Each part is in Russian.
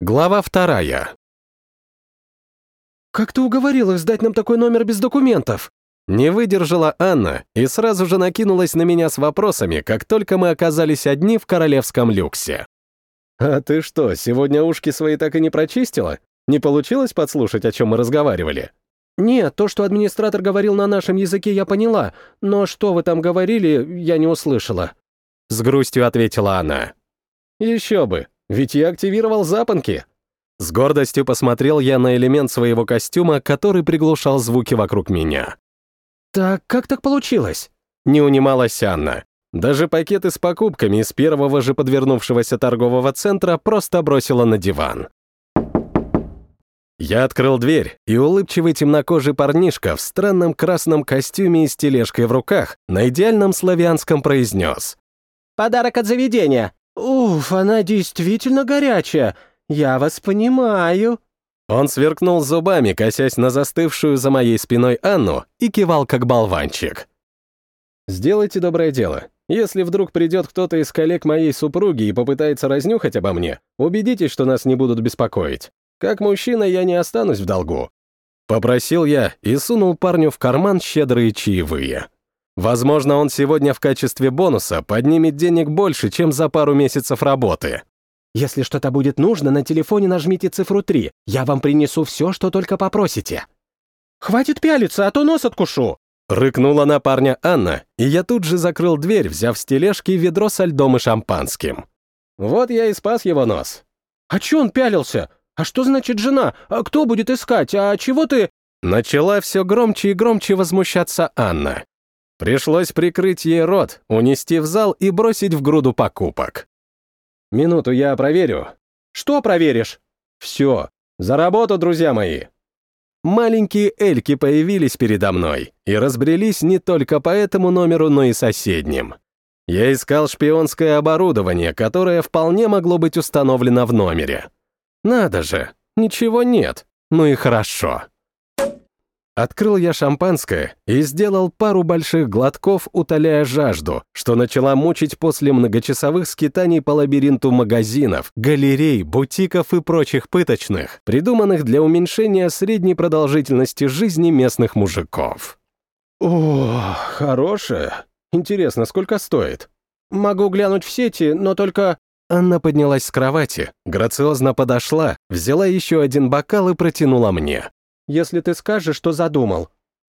Глава вторая. «Как ты уговорил их сдать нам такой номер без документов?» Не выдержала Анна и сразу же накинулась на меня с вопросами, как только мы оказались одни в королевском люксе. «А ты что, сегодня ушки свои так и не прочистила? Не получилось подслушать, о чем мы разговаривали?» «Нет, то, что администратор говорил на нашем языке, я поняла, но что вы там говорили, я не услышала». С грустью ответила она. «Еще бы, ведь я активировал запонки». С гордостью посмотрел я на элемент своего костюма, который приглушал звуки вокруг меня. «Так как так получилось?» Не унималась Анна. Даже пакеты с покупками из первого же подвернувшегося торгового центра просто бросила на диван. Я открыл дверь, и улыбчивый темнокожий парнишка в странном красном костюме и с тележкой в руках на идеальном славянском произнес. «Подарок от заведения!» «Уф, она действительно горячая! Я вас понимаю!» Он сверкнул зубами, косясь на застывшую за моей спиной Анну и кивал как болванчик. «Сделайте доброе дело. Если вдруг придет кто-то из коллег моей супруги и попытается разнюхать обо мне, убедитесь, что нас не будут беспокоить. Как мужчина я не останусь в долгу». Попросил я и сунул парню в карман щедрые чаевые. Возможно, он сегодня в качестве бонуса поднимет денег больше, чем за пару месяцев работы. «Если что-то будет нужно, на телефоне нажмите цифру 3. Я вам принесу все, что только попросите». «Хватит пялиться, а то нос откушу!» Рыкнула на парня Анна, и я тут же закрыл дверь, взяв с тележки ведро со льдом и шампанским. Вот я и спас его нос. «А чё он пялился? А что значит жена? А кто будет искать? А чего ты...» Начала все громче и громче возмущаться Анна. Пришлось прикрыть ей рот, унести в зал и бросить в груду покупок. «Минуту, я проверю». «Что проверишь?» «Все. За работу, друзья мои!» Маленькие эльки появились передо мной и разбрелись не только по этому номеру, но и соседним. Я искал шпионское оборудование, которое вполне могло быть установлено в номере. Надо же, ничего нет. Ну и хорошо. Открыл я шампанское и сделал пару больших глотков, утоляя жажду, что начала мучить после многочасовых скитаний по лабиринту магазинов, галерей, бутиков и прочих пыточных, придуманных для уменьшения средней продолжительности жизни местных мужиков. О, хорошее. Интересно, сколько стоит? Могу глянуть в сети, но только... Анна поднялась с кровати, грациозно подошла, взяла еще один бокал и протянула мне если ты скажешь, что задумал».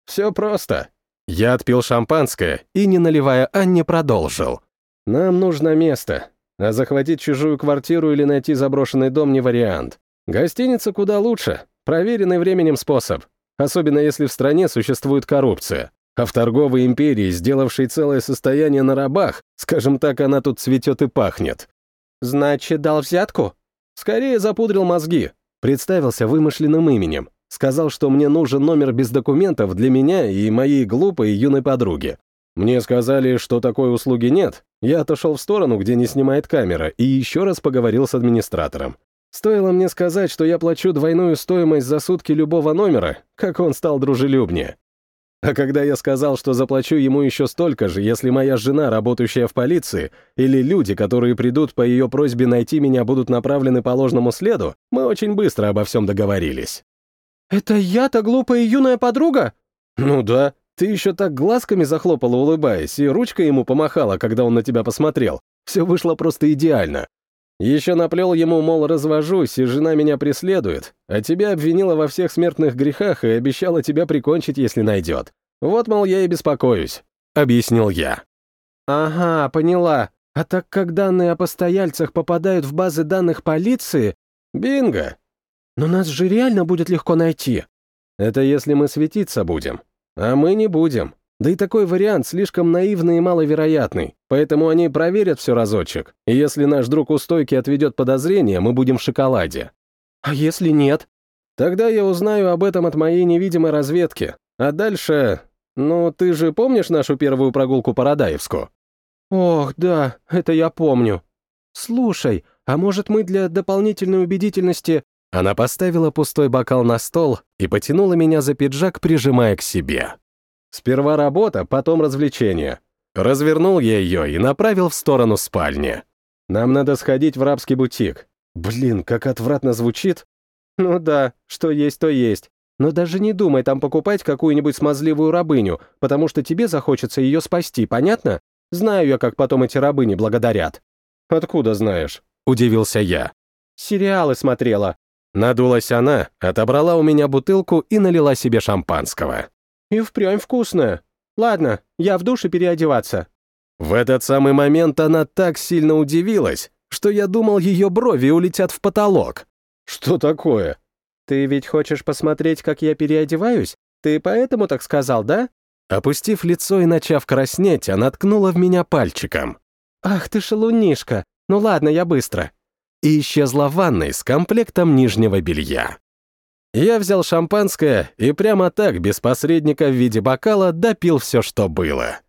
«Все просто». Я отпил шампанское и, не наливая Анне, продолжил. «Нам нужно место, а захватить чужую квартиру или найти заброшенный дом не вариант. Гостиница куда лучше, проверенный временем способ, особенно если в стране существует коррупция. А в торговой империи, сделавшей целое состояние на рабах, скажем так, она тут цветет и пахнет». «Значит, дал взятку?» «Скорее запудрил мозги», представился вымышленным именем. Сказал, что мне нужен номер без документов для меня и моей глупой юной подруги. Мне сказали, что такой услуги нет. Я отошел в сторону, где не снимает камера, и еще раз поговорил с администратором. Стоило мне сказать, что я плачу двойную стоимость за сутки любого номера, как он стал дружелюбнее. А когда я сказал, что заплачу ему еще столько же, если моя жена, работающая в полиции, или люди, которые придут по ее просьбе найти меня, будут направлены по ложному следу, мы очень быстро обо всем договорились. «Это я-то глупая юная подруга?» «Ну да. Ты еще так глазками захлопала, улыбаясь, и ручкой ему помахала, когда он на тебя посмотрел. Все вышло просто идеально. Еще наплел ему, мол, развожусь, и жена меня преследует, а тебя обвинила во всех смертных грехах и обещала тебя прикончить, если найдет. Вот, мол, я и беспокоюсь», — объяснил я. «Ага, поняла. А так как данные о постояльцах попадают в базы данных полиции...» «Бинго! Но нас же реально будет легко найти. Это если мы светиться будем. А мы не будем. Да и такой вариант слишком наивный и маловероятный, поэтому они проверят все разочек, и если наш друг у стойки отведет подозрение, мы будем в шоколаде. А если нет? Тогда я узнаю об этом от моей невидимой разведки. А дальше... Ну, ты же помнишь нашу первую прогулку по Радаевску? Ох, да, это я помню. Слушай, а может мы для дополнительной убедительности она поставила пустой бокал на стол и потянула меня за пиджак, прижимая к себе. Сперва работа, потом развлечение. Развернул я ее и направил в сторону спальни. Нам надо сходить в рабский бутик. Блин, как отвратно звучит. Ну да, что есть, то есть. Но даже не думай там покупать какую-нибудь смазливую рабыню, потому что тебе захочется ее спасти, понятно? Знаю я, как потом эти рабыни благодарят». «Откуда знаешь?» — удивился я. «Сериалы смотрела». Надулась она, отобрала у меня бутылку и налила себе шампанского. «И впрямь вкусная. Ладно, я в душе переодеваться». В этот самый момент она так сильно удивилась, что я думал, ее брови улетят в потолок. «Что такое?» «Ты ведь хочешь посмотреть, как я переодеваюсь? Ты поэтому так сказал, да?» Опустив лицо и начав краснеть, она ткнула в меня пальчиком. «Ах ты шалунишка! Ну ладно, я быстро». И исчезла в ванной с комплектом нижнего белья. Я взял шампанское и прямо так, без посредника в виде бокала, допил все, что было.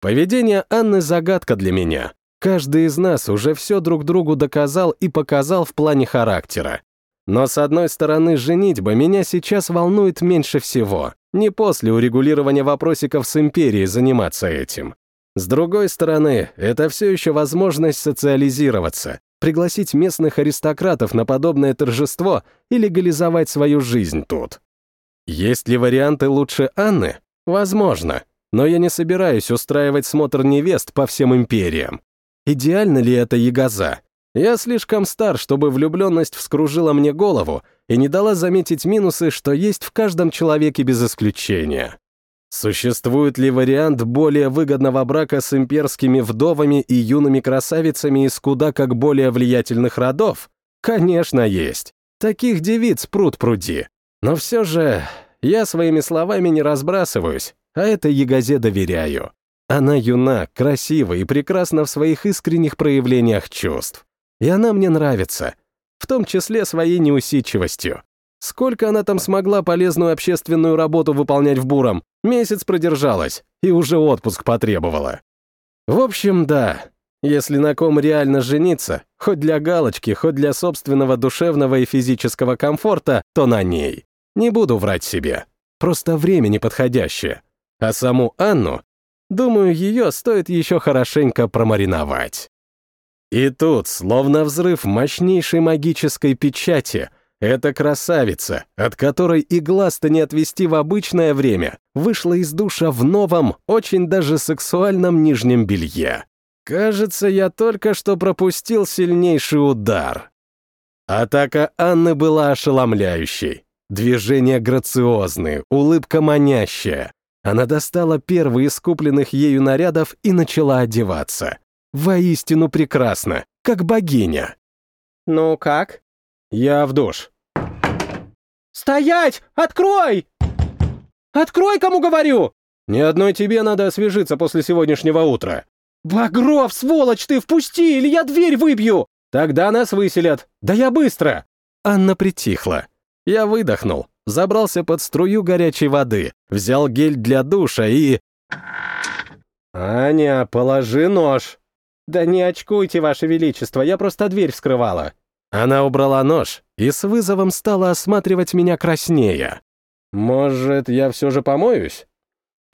Поведение Анны — загадка для меня. Каждый из нас уже все друг другу доказал и показал в плане характера. Но с одной стороны, женитьба меня сейчас волнует меньше всего. Не после урегулирования вопросиков с империей заниматься этим. С другой стороны, это все еще возможность социализироваться, пригласить местных аристократов на подобное торжество и легализовать свою жизнь тут. Есть ли варианты лучше Анны? Возможно. Но я не собираюсь устраивать смотр невест по всем империям. Идеально ли это ягоза? Я слишком стар, чтобы влюбленность вскружила мне голову и не дала заметить минусы, что есть в каждом человеке без исключения. Существует ли вариант более выгодного брака с имперскими вдовами и юными красавицами из куда как более влиятельных родов? Конечно, есть. Таких девиц пруд пруди. Но все же я своими словами не разбрасываюсь, а этой ягозе доверяю. Она юна, красива и прекрасна в своих искренних проявлениях чувств. И она мне нравится, в том числе своей неусидчивостью. Сколько она там смогла полезную общественную работу выполнять в Буром? Месяц продержалась и уже отпуск потребовала. В общем, да, если на ком реально жениться, хоть для галочки, хоть для собственного душевного и физического комфорта, то на ней. Не буду врать себе. Просто время неподходящее. А саму Анну, думаю, ее стоит еще хорошенько промариновать. И тут, словно взрыв мощнейшей магической печати, эта красавица, от которой и глаз-то не отвести в обычное время, вышла из душа в новом, очень даже сексуальном нижнем белье. Кажется, я только что пропустил сильнейший удар. Атака Анны была ошеломляющей. Движения грациозные, улыбка манящая. Она достала первый из купленных ею нарядов и начала одеваться. Воистину прекрасно, как богиня. «Ну как?» «Я в душ». «Стоять! Открой! Открой, кому говорю!» «Ни одной тебе надо освежиться после сегодняшнего утра». «Багров, сволочь ты, впусти, или я дверь выбью!» «Тогда нас выселят. Да я быстро!» Анна притихла. Я выдохнул, забрался под струю горячей воды, взял гель для душа и... «Аня, положи нож!» «Да не очкуйте, Ваше Величество, я просто дверь вскрывала». Она убрала нож и с вызовом стала осматривать меня краснее. «Может, я все же помоюсь?»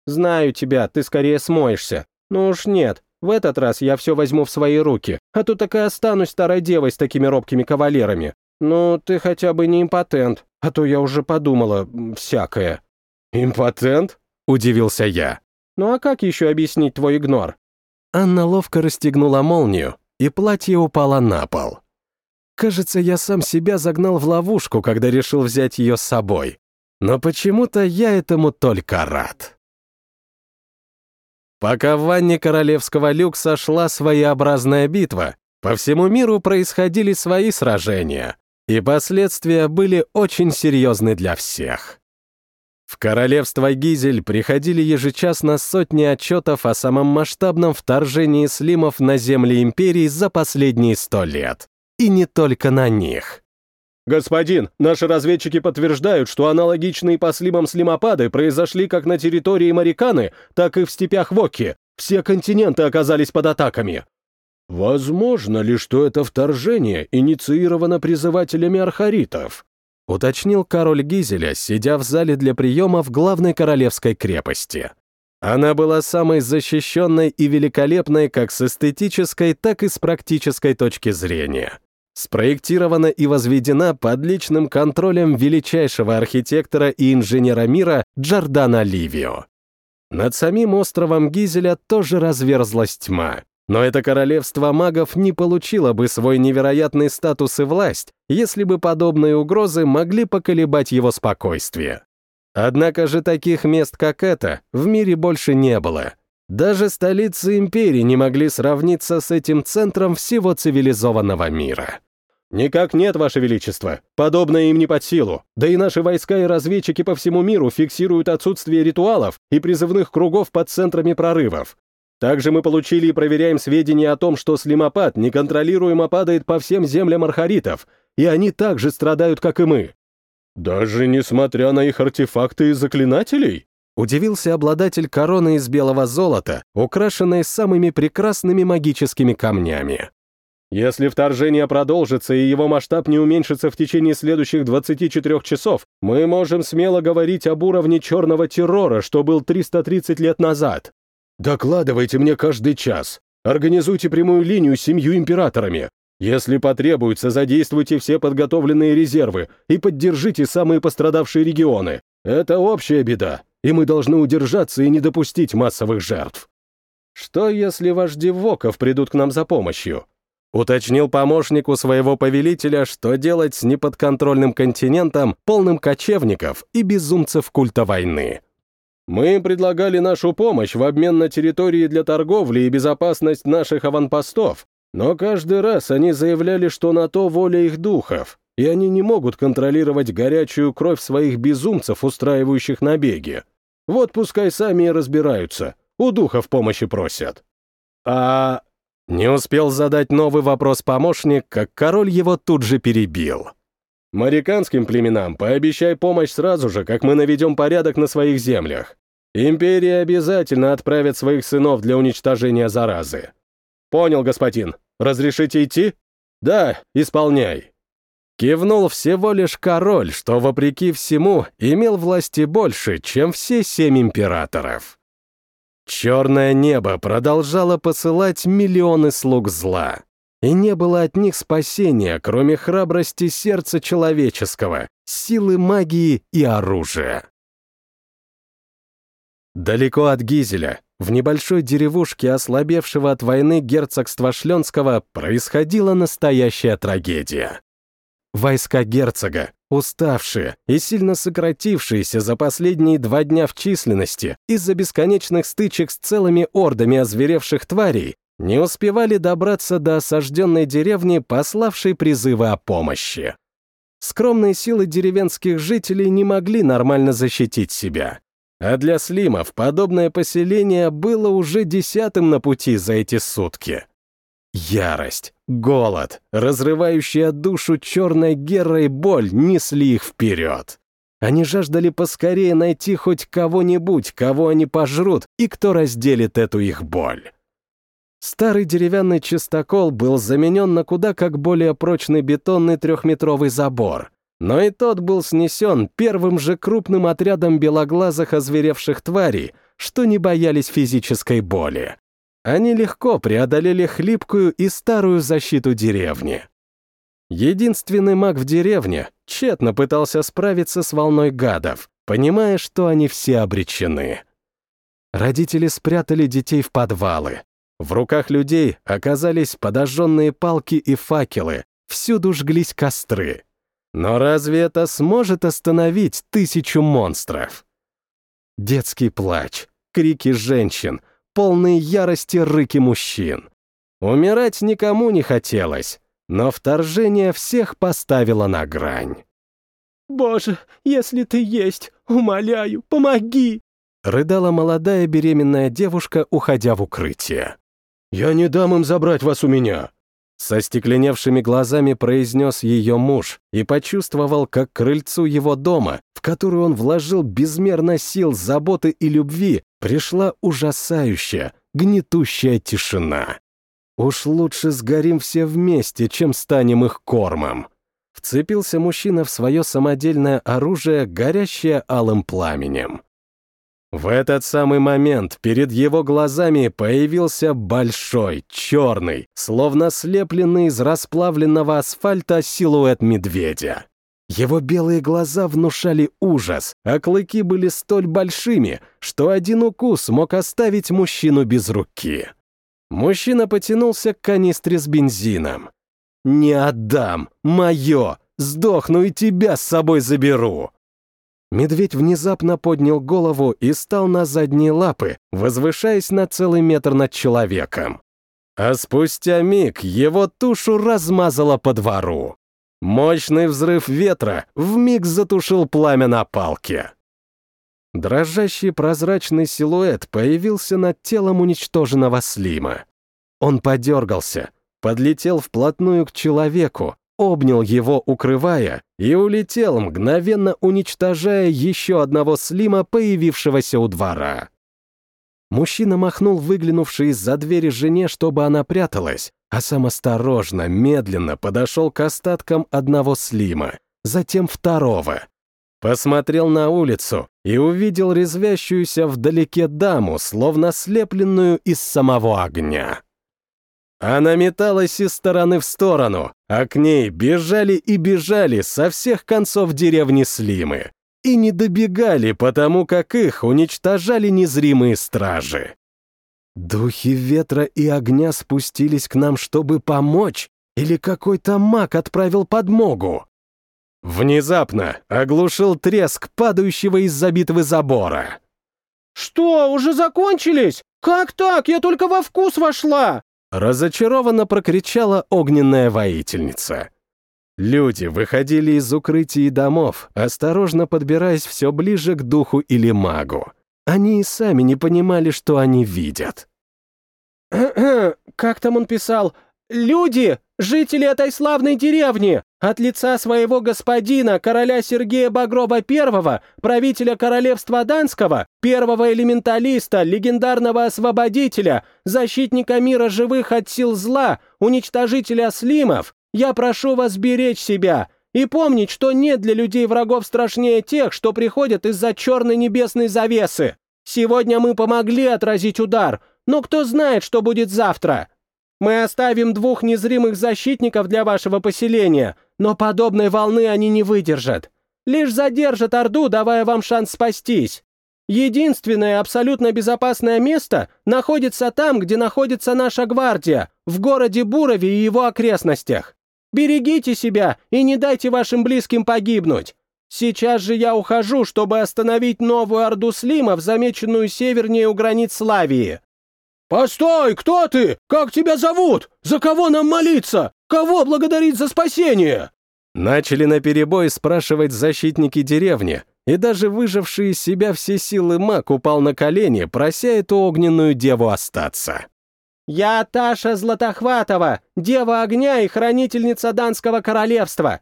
«Знаю тебя, ты скорее смоешься. Ну уж нет, в этот раз я все возьму в свои руки, а то так и останусь старой девой с такими робкими кавалерами. Ну, ты хотя бы не импотент, а то я уже подумала всякое». «Импотент?» — удивился я. «Ну а как еще объяснить твой игнор? Анна ловко расстегнула молнию, и платье упало на пол. Кажется, я сам себя загнал в ловушку, когда решил взять ее с собой. Но почему-то я этому только рад. Пока в ванне королевского люкса шла своеобразная битва, по всему миру происходили свои сражения, и последствия были очень серьезны для всех. В королевство Гизель приходили ежечасно сотни отчетов о самом масштабном вторжении слимов на земли империи за последние сто лет. И не только на них. «Господин, наши разведчики подтверждают, что аналогичные по слимам слимопады произошли как на территории Мариканы, так и в степях Вокки. Все континенты оказались под атаками». «Возможно ли, что это вторжение инициировано призывателями архаритов?» уточнил король Гизеля, сидя в зале для приемов главной королевской крепости. Она была самой защищенной и великолепной как с эстетической, так и с практической точки зрения. Спроектирована и возведена под личным контролем величайшего архитектора и инженера мира Джордана Ливио. Над самим островом Гизеля тоже разверзлась тьма, но это королевство магов не получило бы свой невероятный статус и власть, если бы подобные угрозы могли поколебать его спокойствие. Однако же таких мест, как это, в мире больше не было. Даже столицы империи не могли сравниться с этим центром всего цивилизованного мира. «Никак нет, Ваше Величество. Подобное им не под силу. Да и наши войска и разведчики по всему миру фиксируют отсутствие ритуалов и призывных кругов под центрами прорывов. Также мы получили и проверяем сведения о том, что слимопад неконтролируемо падает по всем землям архаритов, и они также страдают, как и мы». «Даже несмотря на их артефакты и заклинателей?» Удивился обладатель короны из белого золота, украшенной самыми прекрасными магическими камнями. Если вторжение продолжится и его масштаб не уменьшится в течение следующих 24 часов, мы можем смело говорить об уровне черного террора, что был 330 лет назад. Докладывайте мне каждый час. Организуйте прямую линию с семью императорами. Если потребуется, задействуйте все подготовленные резервы и поддержите самые пострадавшие регионы. Это общая беда, и мы должны удержаться и не допустить массовых жертв. Что, если вожди Воков придут к нам за помощью? Уточнил помощнику своего повелителя, что делать с неподконтрольным континентом, полным кочевников и безумцев культа войны. Мы им предлагали нашу помощь в обмен на территории для торговли и безопасность наших аванпостов, но каждый раз они заявляли, что на то воля их духов, и они не могут контролировать горячую кровь своих безумцев, устраивающих набеги. Вот пускай сами и разбираются, у духов помощи просят. А не успел задать новый вопрос помощник, как король его тут же перебил. «Мариканским племенам пообещай помощь сразу же, как мы наведем порядок на своих землях. Империя обязательно отправит своих сынов для уничтожения заразы». «Понял, господин. Разрешите идти?» «Да, исполняй». Кивнул всего лишь король, что, вопреки всему, имел власти больше, чем все семь императоров. Черное небо продолжало посылать миллионы слуг зла. И не было от них спасения, кроме храбрости сердца человеческого, силы магии и оружия. Далеко от Гизеля, в небольшой деревушке ослабевшего от войны герцогства Шленского, происходила настоящая трагедия. Войска герцога, уставшие и сильно сократившиеся за последние два дня в численности из-за бесконечных стычек с целыми ордами озверевших тварей, не успевали добраться до осажденной деревни, пославшей призывы о помощи. Скромные силы деревенских жителей не могли нормально защитить себя. А для слимов подобное поселение было уже десятым на пути за эти сутки. Ярость, голод, разрывающая душу черной герой боль несли их вперед. Они жаждали поскорее найти хоть кого-нибудь, кого они пожрут и кто разделит эту их боль. Старый деревянный чистокол был заменен на куда как более прочный бетонный трехметровый забор, но и тот был снесен первым же крупным отрядом белоглазых озверевших тварей, что не боялись физической боли они легко преодолели хлипкую и старую защиту деревни. Единственный маг в деревне тщетно пытался справиться с волной гадов, понимая, что они все обречены. Родители спрятали детей в подвалы. В руках людей оказались подожженные палки и факелы, всюду жглись костры. Но разве это сможет остановить тысячу монстров? Детский плач, крики женщин, полные ярости рыки мужчин. Умирать никому не хотелось, но вторжение всех поставило на грань. «Боже, если ты есть, умоляю, помоги!» рыдала молодая беременная девушка, уходя в укрытие. «Я не дам им забрать вас у меня!» Со стекленевшими глазами произнес ее муж и почувствовал, как крыльцу его дома, в который он вложил безмерно сил, заботы и любви, пришла ужасающая, гнетущая тишина. Уж лучше сгорим все вместе, чем станем их кормом. Вцепился мужчина в свое самодельное оружие, горящее алым пламенем. В этот самый момент перед его глазами появился большой, черный, словно слепленный из расплавленного асфальта силуэт медведя. Его белые глаза внушали ужас, а клыки были столь большими, что один укус мог оставить мужчину без руки. Мужчина потянулся к канистре с бензином. «Не отдам! Мое! Сдохну и тебя с собой заберу!» Медведь внезапно поднял голову и стал на задние лапы, возвышаясь на целый метр над человеком. А спустя миг его тушу размазало по двору. Мощный взрыв ветра вмиг затушил пламя на палке. Дрожащий прозрачный силуэт появился над телом уничтоженного Слима. Он подергался, подлетел вплотную к человеку, обнял его, укрывая, и улетел, мгновенно уничтожая еще одного Слима, появившегося у двора. Мужчина махнул выглянувшей из-за двери жене, чтобы она пряталась, а сам осторожно, медленно подошел к остаткам одного Слима, затем второго. Посмотрел на улицу и увидел резвящуюся вдалеке даму, словно слепленную из самого огня. Она металась из стороны в сторону, а к ней бежали и бежали со всех концов деревни Слимы. И не добегали, потому как их уничтожали незримые стражи. Духи ветра и огня спустились к нам, чтобы помочь, или какой-то маг отправил подмогу? Внезапно оглушил треск падающего из забитого забора. «Что, уже закончились? Как так? Я только во вкус вошла!» Разочарованно прокричала огненная воительница. Люди выходили из укрытий домов, осторожно подбираясь все ближе к духу или магу. Они и сами не понимали, что они видят. «Как там он писал? Люди, жители этой славной деревни, от лица своего господина, короля Сергея Багрова I, правителя королевства Данского, первого элементалиста, легендарного освободителя, защитника мира живых от сил зла, уничтожителя слимов, я прошу вас беречь себя и помнить, что нет для людей врагов страшнее тех, что приходят из-за черной небесной завесы. Сегодня мы помогли отразить удар, но кто знает, что будет завтра. Мы оставим двух незримых защитников для вашего поселения, но подобной волны они не выдержат. Лишь задержат Орду, давая вам шанс спастись. Единственное абсолютно безопасное место находится там, где находится наша гвардия, в городе Бурове и его окрестностях. Берегите себя и не дайте вашим близким погибнуть. Сейчас же я ухожу, чтобы остановить новую Орду Слимов, замеченную севернее у границ Славии. «Постой! Кто ты? Как тебя зовут? За кого нам молиться? Кого благодарить за спасение?» Начали наперебой спрашивать защитники деревни, и даже выживший из себя все силы маг упал на колени, прося эту огненную деву остаться. «Я Таша Златохватова, дева огня и хранительница Данского королевства.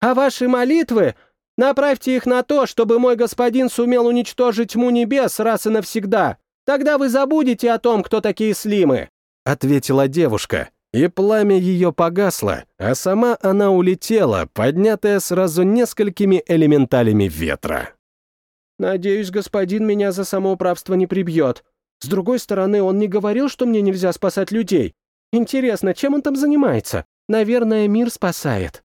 А ваши молитвы Направьте их на то, чтобы мой господин сумел уничтожить тьму небес раз и навсегда. Тогда вы забудете о том, кто такие слимы», — ответила девушка, и пламя ее погасло, а сама она улетела, поднятая сразу несколькими элементалями ветра. «Надеюсь, господин меня за самоуправство не прибьет. С другой стороны, он не говорил, что мне нельзя спасать людей. Интересно, чем он там занимается? Наверное, мир спасает».